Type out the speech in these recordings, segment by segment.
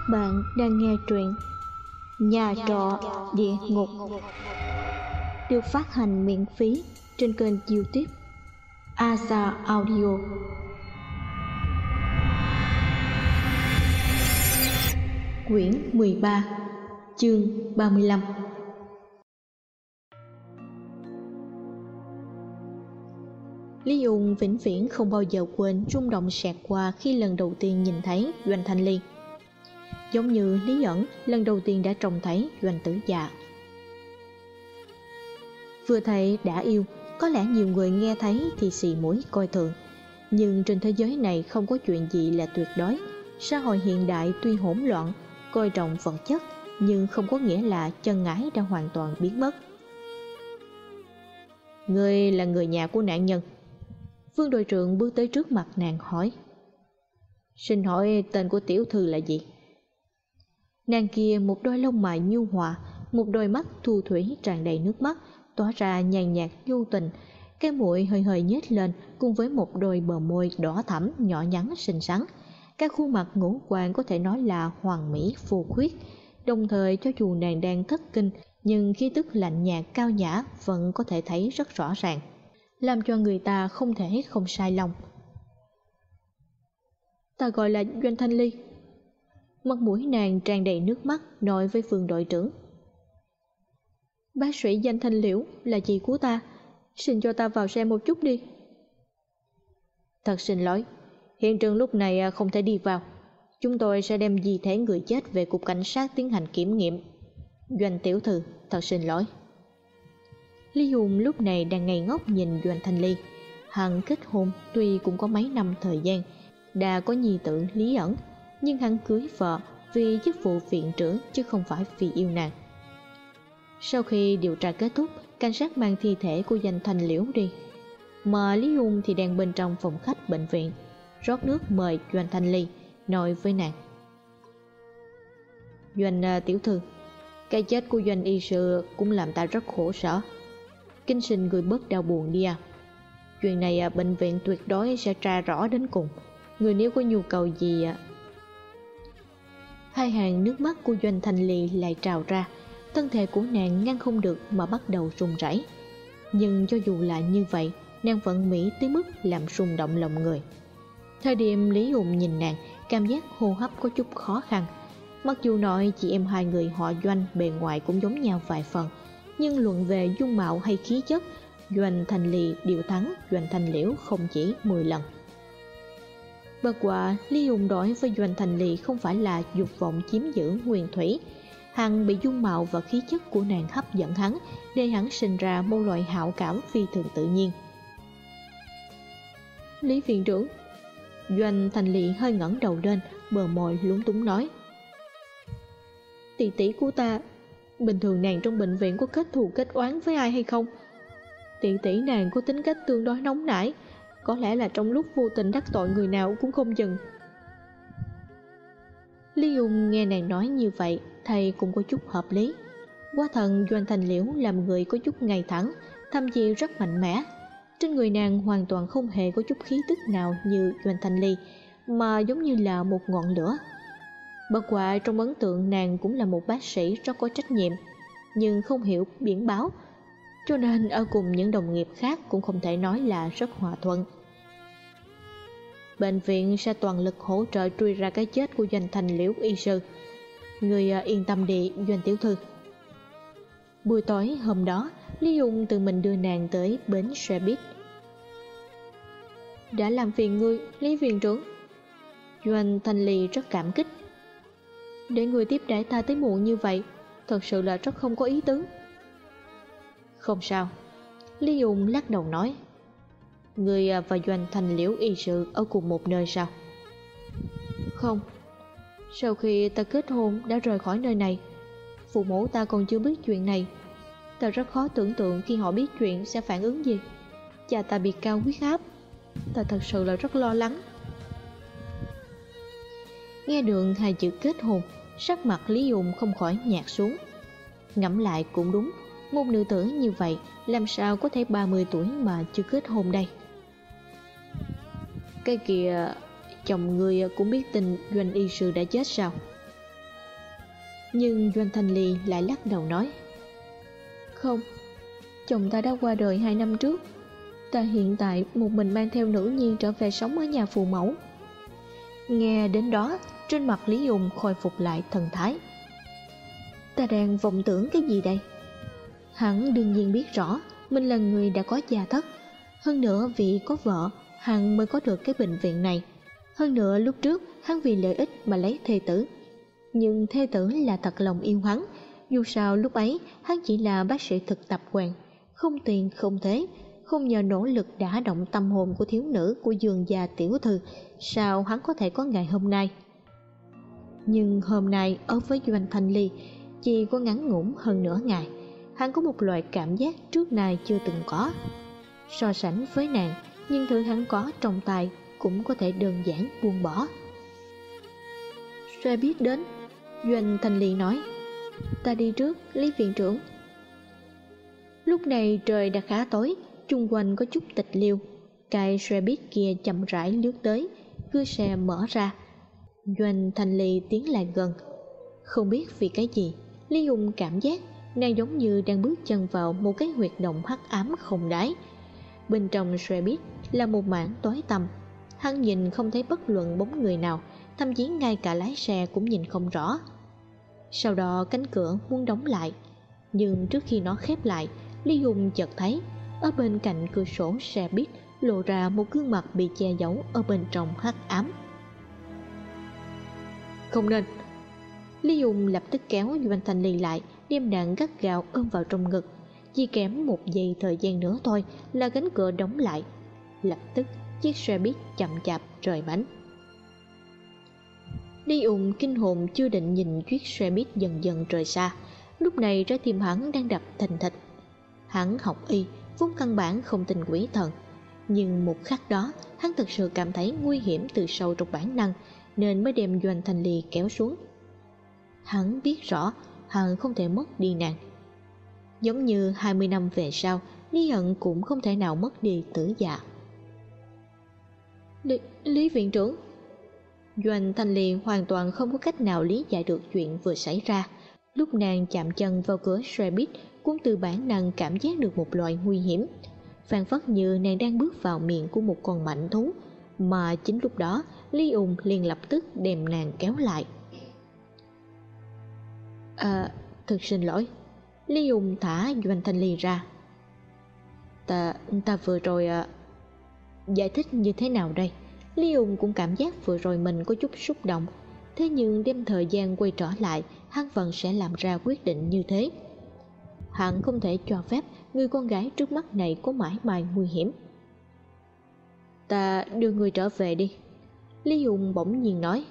Các bạn đang nghe truyện Nhà trọ địa ngục. được phát hành miễn phí trên kênh youtube Asa Audio. Quyển 13 Chương 35 Lý Ung vĩnh viễn không bao giờ quên rung động xẹt qua khi lần đầu tiên nhìn thấy Doanh Thanh Ly. Giống như Lý ẩn lần đầu tiên đã trông thấy Doanh Tử Dạ. Vừa thấy đã yêu, có lẽ nhiều người nghe thấy thì xì mũi coi thường. Nhưng trên thế giới này không có chuyện gì là tuyệt đối. Xã hội hiện đại tuy hỗn loạn, coi trọng vật chất, nhưng không có nghĩa là chân ngái đã hoàn toàn biến mất. Người là người nhà của nạn nhân Vương đội trưởng bước tới trước mặt nàng hỏi Xin hỏi tên của tiểu thư là gì? Nàng kia một đôi lông mày nhu hòa, Một đôi mắt thu thủy tràn đầy nước mắt, Tỏa ra nhàn nhạt nhu tình Cái mũi hơi hơi nhếch lên Cùng với một đôi bờ môi đỏ thẳm nhỏ nhắn, xinh xắn Các khuôn mặt ngũ quan có thể nói là hoàng mỹ, phù khuyết Đồng thời, cho dù nàng đang thất kinh, Nhưng khí tức lạnh nhạt, cao nhã Vẫn có thể thấy rất rõ ràng, làm cho người ta không thể không sai lòng. Ta gọi là Doanh Thanh Ly. Mặt mũi nàng tràn đầy nước mắt nói với phương đội trưởng. Bác sĩ danh Thanh Liễu là chị của ta, xin cho ta vào xem một chút đi. Thật xin lỗi, hiện trường lúc này à, không thể đi vào. Chúng tôi sẽ đem di thể người chết về cục cảnh sát tiến hành kiểm nghiệm. Doanh tiểu thư, thật xin lỗi. Lý Hùng lúc này đang ngây ngốc nhìn Doanh Thanh Ly. hằng kết hôn tuy cũng có mấy năm thời gian, đã có nhi tử Lý ẩn, nhưng hắn cưới vợ vì chức vụ viện trưởng chứ không phải vì yêu nàng. Sau khi điều tra kết thúc, cảnh sát mang thi thể của danh thành liễu đi. Mà Lý Hùng thì đang bên trong phòng khách bệnh viện, rót nước mời Doanh Thanh Ly, nói với nàng. Doanh à, tiểu thư, cái chết của Doanh y sư cũng làm ta rất khổ sở. Kinh sinh người bớt đau buồn đi à Chuyện này à, bệnh viện tuyệt đối sẽ tra rõ đến cùng Người nếu có nhu cầu gì à Hai hàng nước mắt của Doanh Thanh Ly lại trào ra. Thân thể của nàng ngăn không được mà bắt đầu run rẩy. Nhưng cho dù là như vậy, Nàng vẫn mỹ tới mức làm rung động lòng người. Thời điểm Lý Hùng nhìn nàng, Cảm giác hô hấp có chút khó khăn. Mặc dù nói chị em hai người họ Doanh bề ngoài cũng giống nhau vài phần, nhưng luận về dung mạo hay khí chất, Doanh Thành Lì đều thắng, Doanh Thành Liễu không chỉ 10 lần. Bất quả Lý Hùng đối với Doanh Thành lị không phải là dục vọng chiếm giữ nguyên thủy. Hằng bị dung mạo và khí chất của nàng hấp dẫn hắn Để hắn sinh ra một loại hảo cảm phi thường tự nhiên. Lý viện trưởng, Doanh Thành Lị hơi ngẩng đầu lên, Bờ môi lúng túng nói. Tỷ tỷ của ta, Bình thường nàng trong bệnh viện có kết thù kết oán với ai hay không? Tỷ tỷ nàng có tính cách tương đối nóng nảy có lẽ là trong lúc vô tình đắc tội người nào cũng không dừng. Lý Dung nghe nàng nói như vậy, Thầy cũng có chút hợp lý. Quá thần Doanh Thành Liễu làm người có chút ngay thẳng Thậm chí rất mạnh mẽ. Trên người nàng hoàn toàn không hề có chút khí tức nào như Doanh Thành Ly, Mà giống như là một ngọn lửa. Bất quả trong ấn tượng nàng cũng là một bác sĩ rất có trách nhiệm, Nhưng không hiểu biển báo cho nên ở cùng những đồng nghiệp khác cũng không thể nói là rất hòa thuận. Bệnh viện sẽ toàn lực hỗ trợ truy ra cái chết của doanh thành liễu y sư. Người à, yên tâm đi, doanh tiểu thư. Buổi tối hôm đó, Lý Dung tự mình đưa nàng tới bến xe buýt. Đã làm phiền ngươi, Lý viện trưởng Doanh Thanh Ly rất cảm kích. Để người tiếp đãi ta tới muộn như vậy, Thật sự là rất không có ý tứ. Không sao. Lý Dung lắc đầu nói Người à, và Doanh Thành Liễu y sự ở cùng một nơi sao? Không. Sau khi ta kết hôn đã rời khỏi nơi này Phụ mẫu ta còn chưa biết chuyện này. Ta rất khó tưởng tượng khi họ biết chuyện sẽ phản ứng gì. Cha ta bị cao huyết áp. Ta thật sự là rất lo lắng. Nghe được hai chữ kết hôn sắc mặt Lý Dùng không khỏi nhạt xuống. Ngẫm lại cũng đúng, một nữ tử như vậy làm sao có thể 30 tuổi mà chưa kết hôn đây. Cái kìa, chồng người cũng biết tin doanh y sư đã chết sao? nhưng doanh thanh ly lại lắc đầu nói không chồng ta đã qua đời hai năm trước ta hiện tại một mình mang theo nữ nhi trở về sống ở nhà phù mẫu nghe đến đó trên mặt lý dùng khôi phục lại thần thái ta đang vọng tưởng cái gì đây hắn đương nhiên biết rõ, mình là người đã có gia thất. Hơn nữa vì có vợ, hắn mới có được cái bệnh viện này. Hơn nữa lúc trước, hắn vì lợi ích mà lấy thê tử. Nhưng thê tử là thật lòng yêu hắn. Dù sao lúc ấy, hắn chỉ là bác sĩ thực tập quen không tiền, không thế. Không nhờ nỗ lực đã động tâm hồn của thiếu nữ của giường già tiểu thư, sao hắn có thể có ngày hôm nay? Nhưng hôm nay, ở với doanh thanh ly, chỉ có ngắn ngủn hơn nửa ngày hắn có một loại cảm giác trước nay chưa từng có. So sánh với nàng, nhưng thứ hắn có trong tay cũng có thể đơn giản buông bỏ. Xe biết đến, doanh thanh liền nói, ta đi trước, lý viện trưởng. Lúc này trời đã khá tối, chung quanh có chút tịch liêu. Cái xe buýt kia chậm rãi lướt tới cưa xe mở ra. Doanh thành lì tiến lại gần. Không biết vì cái gì, lý hùng cảm giác nàng giống như đang bước chân vào một cái huyệt động hắc ám không đáy. Bên trong xe buýt là một mảng tối tăm. Hắn nhìn không thấy bất luận bóng người nào, thậm chí ngay cả lái xe cũng nhìn không rõ. Sau đó cánh cửa muốn đóng lại, nhưng trước khi nó khép lại, lý hùng chợt thấy, ở bên cạnh cửa sổ xe buýt lộ ra một gương mặt bị che giấu ở bên trong hắc ám. Không nên! Lý hùng lập tức kéo doanh thanh ly lại đem nàng gắt gào ôm vào trong ngực. Chỉ kém một giây thời gian nữa thôi là cánh cửa đóng lại. Lập tức, chiếc xe buýt chậm chạp rời bánh. Đi ủng kinh hồn chưa định nhìn chiếc xe buýt dần dần rời xa. Lúc này trái tim hắn đang đập thình thịch. Hắn học y, vốn căn bản không tin quỷ thần. Nhưng một khắc đó, hắn thực sự cảm thấy nguy hiểm từ sâu trong bản năng, Nên mới đem doanh thành lì kéo xuống. Hắn biết rõ hắn không thể mất đi nàng Giống như 20 năm về sau Lý hận cũng không thể nào mất đi tử dạ Lý, Lý viện trưởng Doanh Thanh Liên hoàn toàn không có cách nào lý giải được chuyện vừa xảy ra. Lúc nàng chạm chân vào cửa xe buýt cũng từ bản năng cảm giác được một loại nguy hiểm. Phản phất như nàng đang bước vào miệng của một con mạnh thú, mà chính lúc đó Lý Ung liền lập tức đem nàng kéo lại. À, thật xin lỗi. Lý Dung thả Doanh Thanh Ly ra. Ta, ta vừa rồi à... Giải thích như thế nào đây? Lý Dung cũng cảm giác vừa rồi mình có chút xúc động Thế nhưng đem thời gian quay trở lại Hắn vẫn sẽ làm ra quyết định như thế Hắn không thể cho phép Người con gái trước mắt này có mãi mãi nguy hiểm Ta đưa người trở về đi Lý Dung bỗng nhiên nói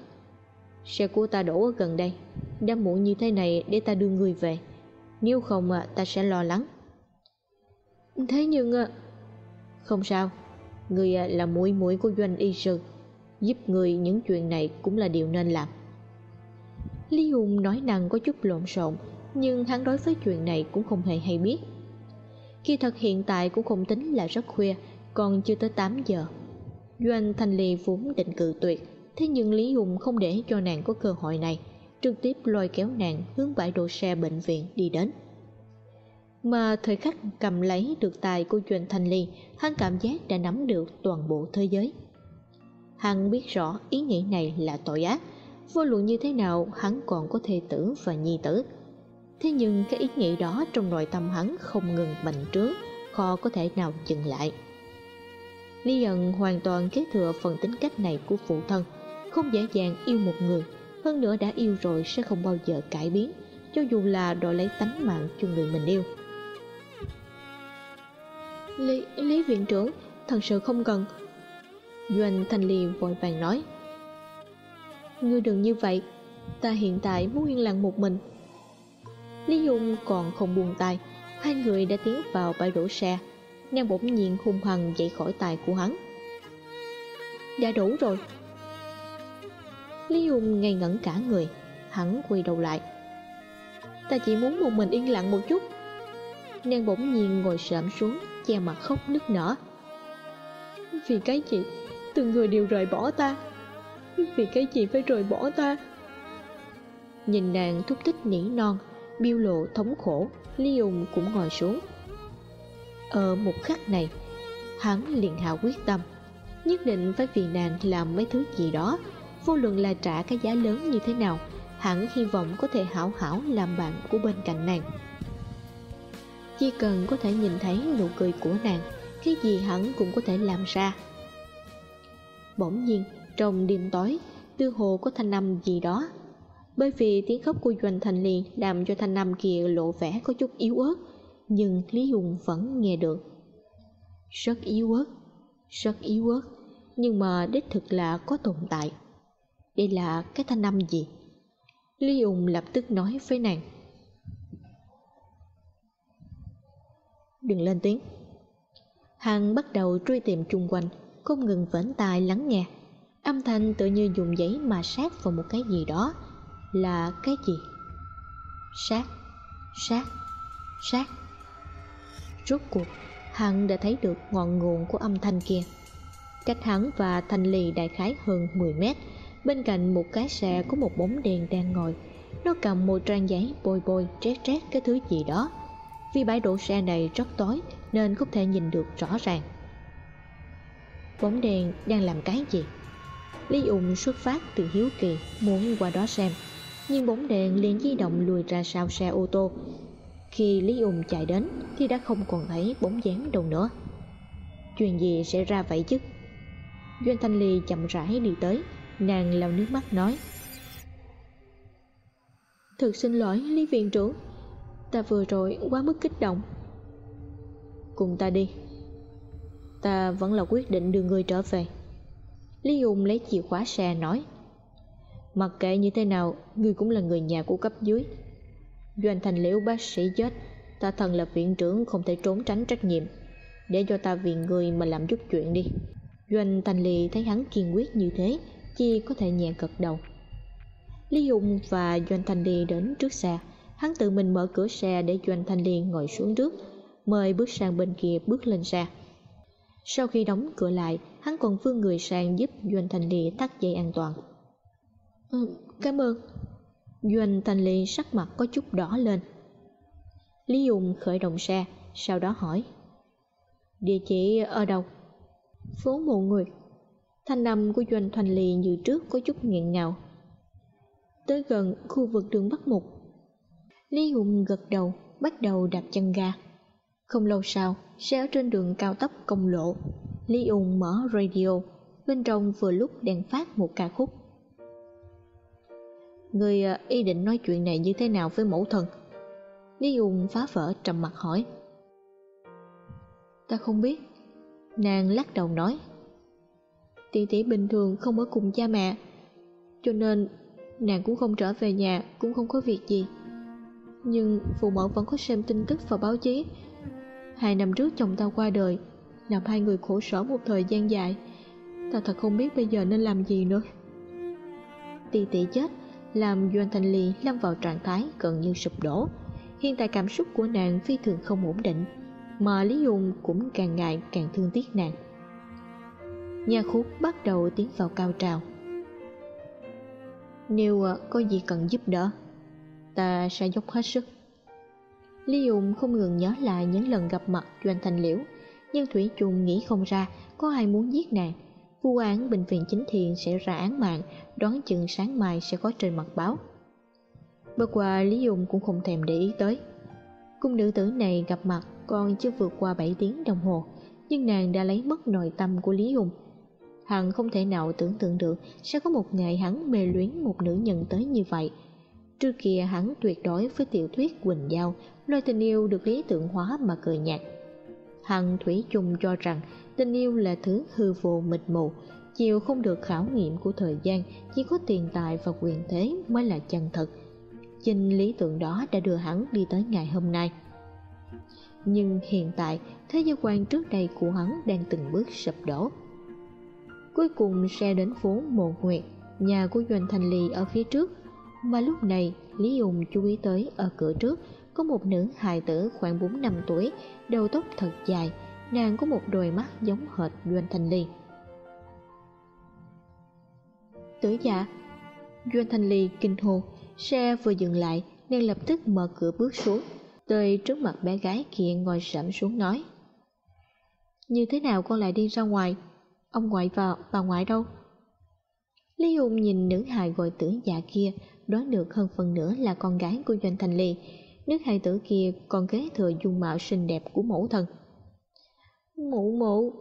Xe của ta đổ ở gần đây. Đã muộn như thế này để ta đưa người về. Nếu không à, ta sẽ lo lắng. Thế nhưng à, Không sao. Người à, là mũi mũi của doanh y sư. Giúp người những chuyện này cũng là điều nên làm. Lý hùng nói năng có chút lộn xộn, nhưng hắn đối với chuyện này cũng không hề hay biết. Kỳ thật hiện tại cũng không tính là rất khuya, còn chưa tới 8 giờ. Doanh thanh ly vốn định cự tuyệt thế nhưng lý hùng không để cho nàng có cơ hội này trực tiếp lôi kéo nàng hướng bãi đỗ xe bệnh viện đi đến mà thời khắc cầm lấy được tài của Doanh Thanh Ly, hắn cảm giác đã nắm được toàn bộ thế giới. Hắn biết rõ ý nghĩ này là tội ác, vô luận như thế nào hắn còn có thê tử và nhi tử. Thế nhưng cái ý nghĩ đó trong nội tâm hắn không ngừng bành trướng, khó có thể nào dừng lại. Lý ẩn hoàn toàn kế thừa phần tính cách này của phụ thân, không dễ dàng yêu một người, hơn nữa đã yêu rồi sẽ không bao giờ cải biến, cho dù là đòi lấy tánh mạng cho người mình yêu. Lý, Lý viện trưởng Thật sự không cần. Doanh Thanh liền vội vàng nói. Ngươi đừng như vậy Ta hiện tại muốn yên lặng một mình. Lý Dung còn không buồn tay Hai người đã tiến vào bãi đổ xe. Nàng bỗng nhiên hung hăng dậy khỏi tài của hắn. Đã đủ rồi Lý Dung ngây ngẩn cả người, Hắn quay đầu lại. Ta chỉ muốn một mình yên lặng một chút. Nàng bỗng nhiên ngồi sợm xuống, che mặt khóc nức nở. Vì cái gì? Từng người đều rời bỏ ta. Vì cái gì phải rời bỏ ta? Nhìn nàng thúc tích nỉ non, biêu lộ thống khổ, lý Dung cũng ngồi xuống. Ở một khắc này, hắn liền hạ quyết tâm, nhất định phải vì nàng làm mấy thứ gì đó vô luận là trả cái giá lớn như thế nào, hẳn hy vọng có thể hảo hảo làm bạn của bên cạnh nàng. Chỉ cần có thể nhìn thấy nụ cười của nàng, cái gì hẳn cũng có thể làm ra. Bỗng nhiên, trong đêm tối, tư hồ có thanh âm gì đó. Bởi vì tiếng khóc của doanh thành liền làm cho thanh âm kia lộ vẻ có chút yếu ớt, nhưng lý hùng vẫn nghe được. Rất yếu ớt, rất yếu ớt, nhưng mà đích thực là có tồn tại đây là cái thanh âm gì? Lý hùng lập tức nói với nàng. Đừng lên tiếng. Hàng bắt đầu truy tìm chung quanh, không ngừng vểnh tai lắng nghe. Âm thanh tự như dùng giấy mà sát vào một cái gì đó, là cái gì? Sát sát sát. Rốt cuộc hắn đã thấy được ngọn nguồn của âm thanh kia. Cách hắn và thanh lì đại khái hơn 10 mét bên cạnh một cái xe có một bóng đèn đang ngồi, nó cầm một trang giấy bôi bôi, trét trét cái thứ gì đó. Vì bãi đổ xe này rất tối, nên không thể nhìn được rõ ràng. Bóng đèn đang làm cái gì? Lý ung xuất phát từ hiếu kỳ, muốn qua đó xem. Nhưng bóng đèn liền di động lùi ra sau xe ô tô. Khi lý ung chạy đến, thì đã không còn thấy bóng dáng đâu nữa. Chuyện gì sẽ ra vậy chứ? Doanh thanh ly chậm rãi đi tới nàng lau nước mắt nói. Thực xin lỗi, lý viện trưởng ta vừa rồi quá mức kích động. Cùng ta đi. Ta vẫn là quyết định đưa người trở về. Lý hùng lấy chìa khóa xe nói. Mặc kệ như thế nào, ngươi cũng là người nhà của cấp dưới. Doanh thành liễu bác sĩ chết, ta thần là viện trưởng không thể trốn tránh trách nhiệm. Để cho ta vì người mà làm chút chuyện đi. Doanh thành lì thấy hắn kiên quyết như thế chi có thể nhẹ gật đầu. Lý dung và doanh thành lì đến trước xe. Hắn tự mình mở cửa xe để doanh thanh liên ngồi xuống trước mời bước sang bên kia bước lên xe. Sau khi đóng cửa lại hắn còn phương người sang giúp doanh thanh liên thắt dây an toàn. Ừ, cảm ơn. Doanh thanh liên sắc mặt có chút đỏ lên. Lý dùng khởi động xe sau đó hỏi địa chỉ ở đâu? Phố mộ nguyệt thanh âm của doanh thành lì như trước có chút nghẹn ngào tới gần khu vực đường bắc mục Lý Hùng gật đầu, bắt đầu đạp chân ga. Không lâu sau, xe ở trên đường cao tốc công lộ. Lý Hùng mở radio, bên trong vừa lúc đang phát một ca khúc. Người à, ý định nói chuyện này như thế nào với mẫu thân? Lý Hùng phá vỡ trầm mặt hỏi. Ta không biết. Nàng lắc đầu nói. Tỷ tỷ bình thường không ở cùng cha mẹ, cho nên nàng cũng không trở về nhà, cũng không có việc gì. Nhưng phụ mẫu vẫn có xem tin tức và báo chí. Hai năm trước chồng ta qua đời làm hai người khổ sở một thời gian dài. Ta thật không biết bây giờ nên làm gì nữa. Tỷ tỷ chết làm doanh thành lì lâm vào trạng thái gần như sụp đổ. Hiện tại cảm xúc của nàng phi thường không ổn định mà lý dung cũng càng ngày càng thương tiếc nàng nhà khúc bắt đầu tiến vào cao trào. Nếu à, có gì cần giúp đỡ, ta sẽ dốc hết sức. Lý Dụng không ngừng nhớ lại những lần gặp mặt Doanh Thành Liễu, Nhưng Thủy chung nghĩ không ra có ai muốn giết nàng. Vụ án bệnh viện chính thiện sẽ ra án mạng, Đoán chừng sáng mai sẽ có trên mặt báo. Bất qua Lý Dụng cũng không thèm để ý tới. Cung nữ tử này gặp mặt còn chưa vượt qua 7 tiếng đồng hồ, Nhưng nàng đã lấy mất nội tâm của Lý dùng Hắn không thể nào tưởng tượng được Sẽ có một ngày hắn mê luyến một nữ nhân tới như vậy Trước kia hắn tuyệt đối với tiểu thuyết Quỳnh Giao, loài tình yêu được lý tưởng hóa mà cười nhạt. Hằng Thủy chung cho rằng tình yêu là thứ hư vô mịt mù, chịu không được khảo nghiệm của thời gian, chỉ có tiền tài và quyền thế mới là chân thật. Chính lý tưởng đó đã đưa hắn đi tới ngày hôm nay. Nhưng hiện tại, thế giới quan trước đây của hắn đang từng bước sụp đổ. Cuối cùng xe đến phố Mộ Nguyệt, nhà của Doanh Thành Lì ở phía trước mà lúc này Lý Dùng chú ý tới ở cửa trước có một nữ hài tử khoảng 4 năm tuổi, đầu tóc thật dài, nàng có một đôi mắt giống hệt Doanh Thanh Lì. Tử dạ Doanh Thanh Lì kinh hồ, Xe vừa dừng lại, nàng lập tức mở cửa bước xuống, tới trước mặt bé gái kia ngồi sẫm xuống nói. Như thế nào con lại đi ra ngoài? Ông ngoại vợ bà ngoại đâu? Lý Hùng nhìn nữ hài gọi tử già kia, đoán được hơn phần nữa là con gái của Doanh Thành Ly. Nữ hài tử kia còn kế thừa dung mạo xinh đẹp của mẫu thân. Mụ mụ,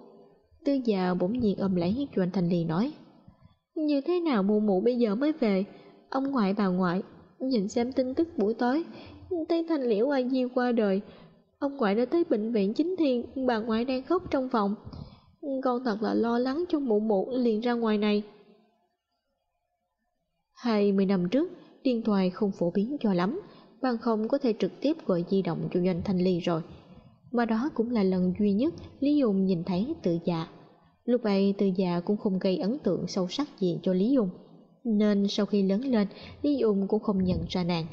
tư già bỗng nhiên ôm lấy Doanh Thành Ly nói. Như thế nào mụ mụ bây giờ mới về? Ông ngoại bà ngoại, nhìn xem tin tức buổi tối, thấy Thành Liễu A Di qua đời. Ông ngoại đã tới bệnh viện chính thiên, bà ngoại đang khóc trong phòng. Con thật là lo lắng cho mụ mụ liền ra ngoài này. Hai mươi năm trước, điện thoại không phổ biến cho lắm, bằng không có thể trực tiếp gọi di động cho doanh thanh ly rồi. Mà đó cũng là lần duy nhất Lý Dung nhìn thấy tự dạ. Lúc ấy tự dạ cũng không gây ấn tượng sâu sắc gì cho Lý Dung. Nên sau khi lớn lên, Lý Dung cũng không nhận ra nàng.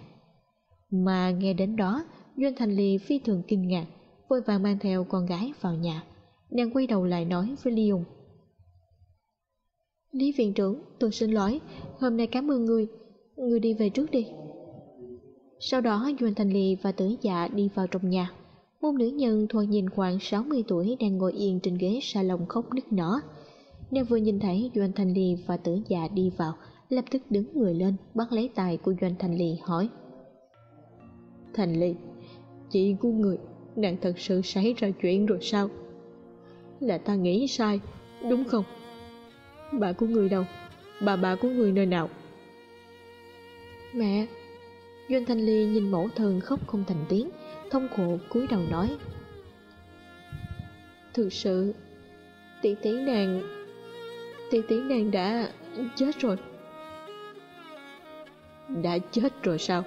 Mà nghe đến đó, Doanh Thành Ly phi thường kinh ngạc, vội vàng mang theo con gái vào nhà. Nàng quay đầu lại nói với Leon Lý viện trưởng, tôi xin lỗi, hôm nay cảm ơn người, người đi về trước đi. Sau đó Doanh Thành Lì và Tử Dạ đi vào trong nhà. Một nữ nhân thoạt nhìn khoảng 60 tuổi đang ngồi yên trên ghế salon khóc nức nở. Nàng vừa nhìn thấy Doanh Thành Lì và Tử Dạ đi vào, lập tức đứng người lên bắt lấy tay của Doanh Thành Lì hỏi. Thành Lì chị của người, nàng thật sự xảy ra chuyện rồi sao? Là ta nghĩ sai, đúng không? Bà của người đâu? Bà bà của người nơi nào? Mẹ Doanh Thanh Ly nhìn mẫu thân khóc không thành tiếng Thông khổ cúi đầu nói Thực sự Tỷ tỷ nàng Tỷ tỷ nàng đã chết rồi Đã chết rồi sao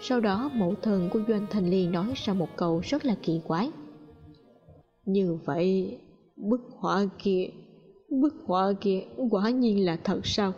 Sau đó mẫu thân của Doanh Thanh Ly nói ra một câu rất là kỳ quái như vậy Bức họa kia Bức họa kia quả nhiên là thật sao?